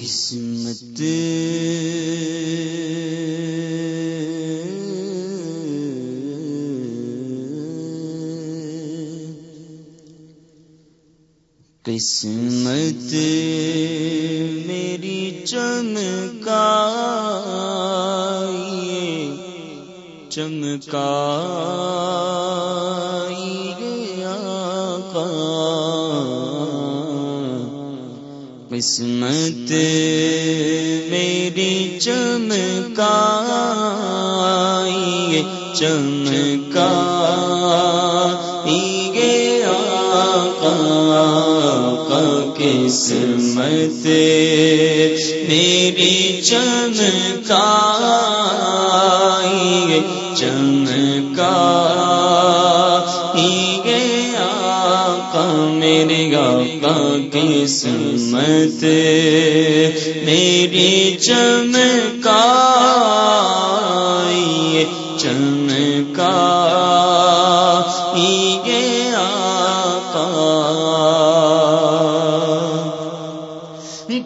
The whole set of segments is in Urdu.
قسمت قسمت میری چمکا چمکا قسمت میری چمکا چمکا قسمت میری چمکا چمکا میرے گا قسمت میری چمکا چمکا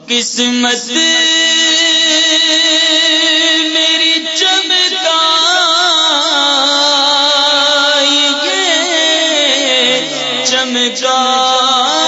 قسمت میری چمکا چمکا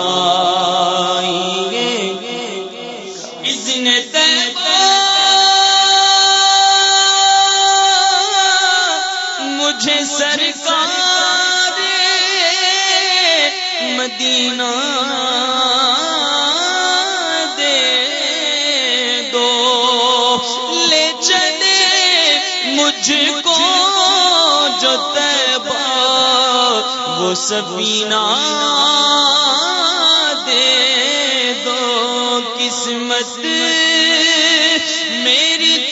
مدینہ دے دو۔ لے چلے مجھ کو جو تیبا وہ سفینہ دے دو۔ قسمت میری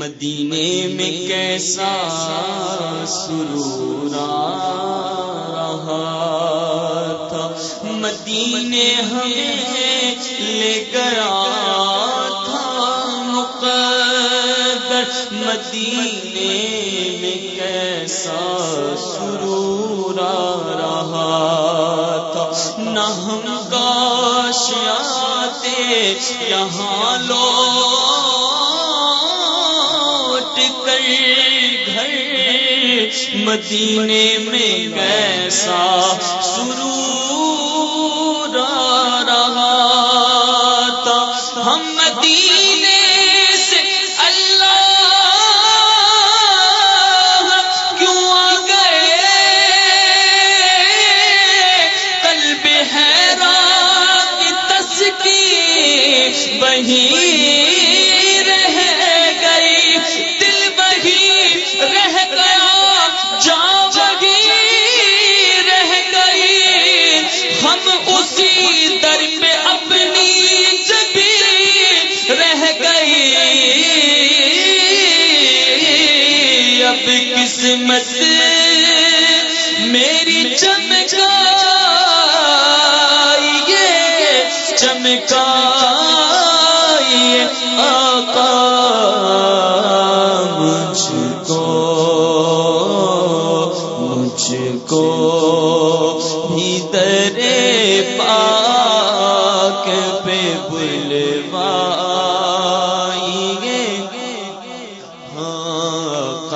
مدینے میں کیسا سرورا رہا تھا۔ مدینے ہمیں لے گیا تھا مقدر۔ مدینے میں کیسا سرورا رہا تھا۔ نہ ہم کاش آتے، یہاں لوگ مدینے میں کیسا سرور رہا تھا؟ ہم مدینے عظمت میری چمکا چمکا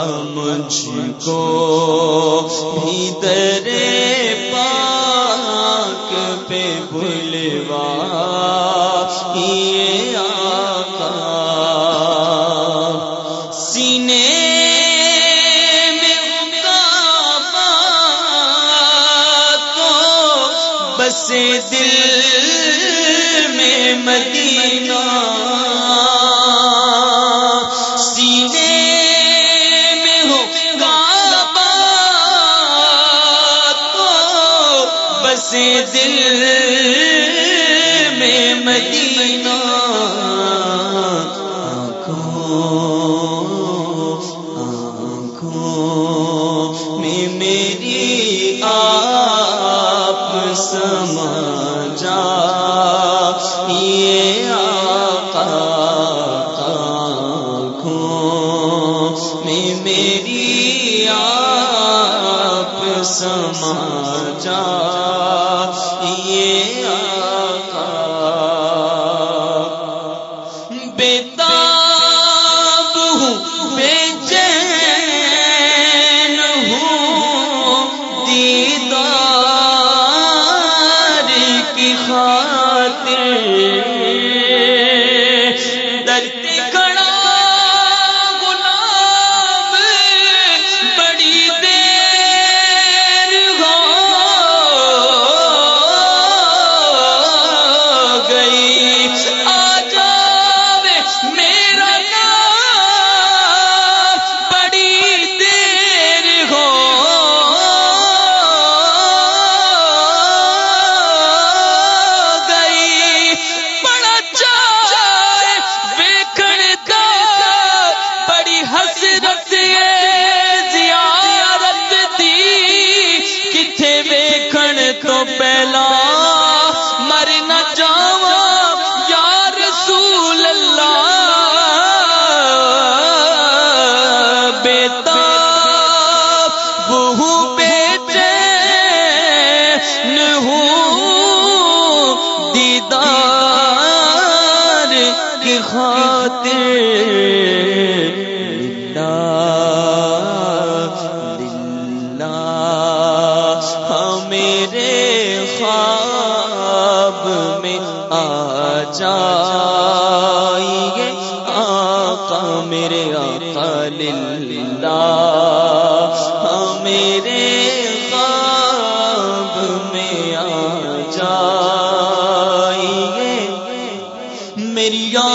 مجھ کو بھی درے پاک پہ بلوا یہ آقا۔ سینے میں تو بس دل میں مدینہ آنکھوں میں میری آپ سما جا، یہ آقا آنکھوں میں میری آپ سما جا یہ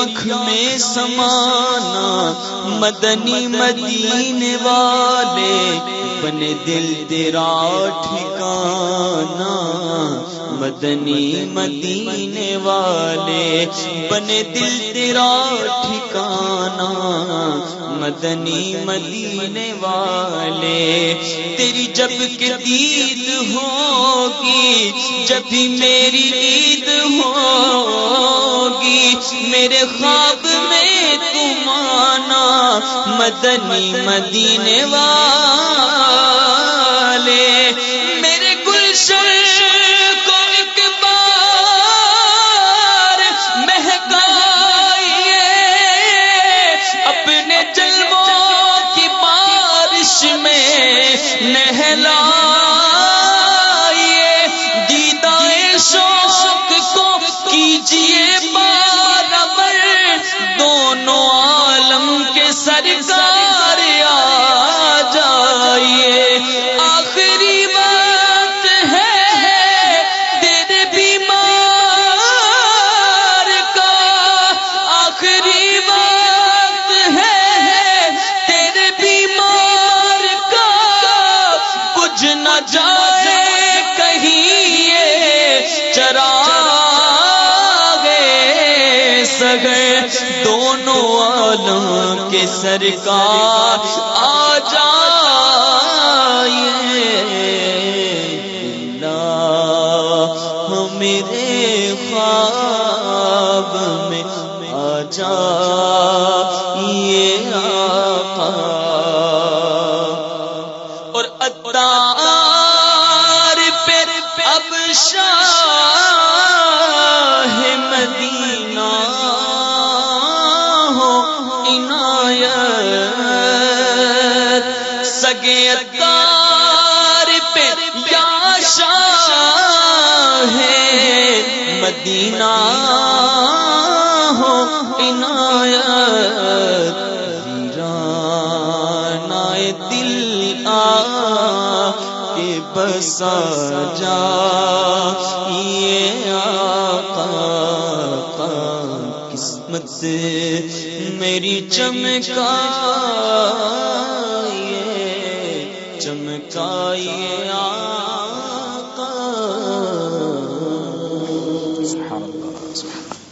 آنکھ میں سمانا، مدنی مدینے والے بنے دل تیرا ٹھکانا۔ مدنی مدینے والے بنے دل تیرا ٹھکانا۔ مدنی مدینے والے، تیری جب کے دید ہوگی، جب بھی میری عید ہوگی میرے خواب میں تم آنا مدنی مدینے والے۔ میرے گلشن کو ایک بار مہکائیے۔ اپنے جلووں کی بارش میں نہلائیے۔ دیدائے شوق کو کیجیے۔ سرکار آ جا لا میرے خواب میں آ جا مدینہ ہو عنایت ویرانہ دل آ کے بسا جا سے میری چمکا یہ آ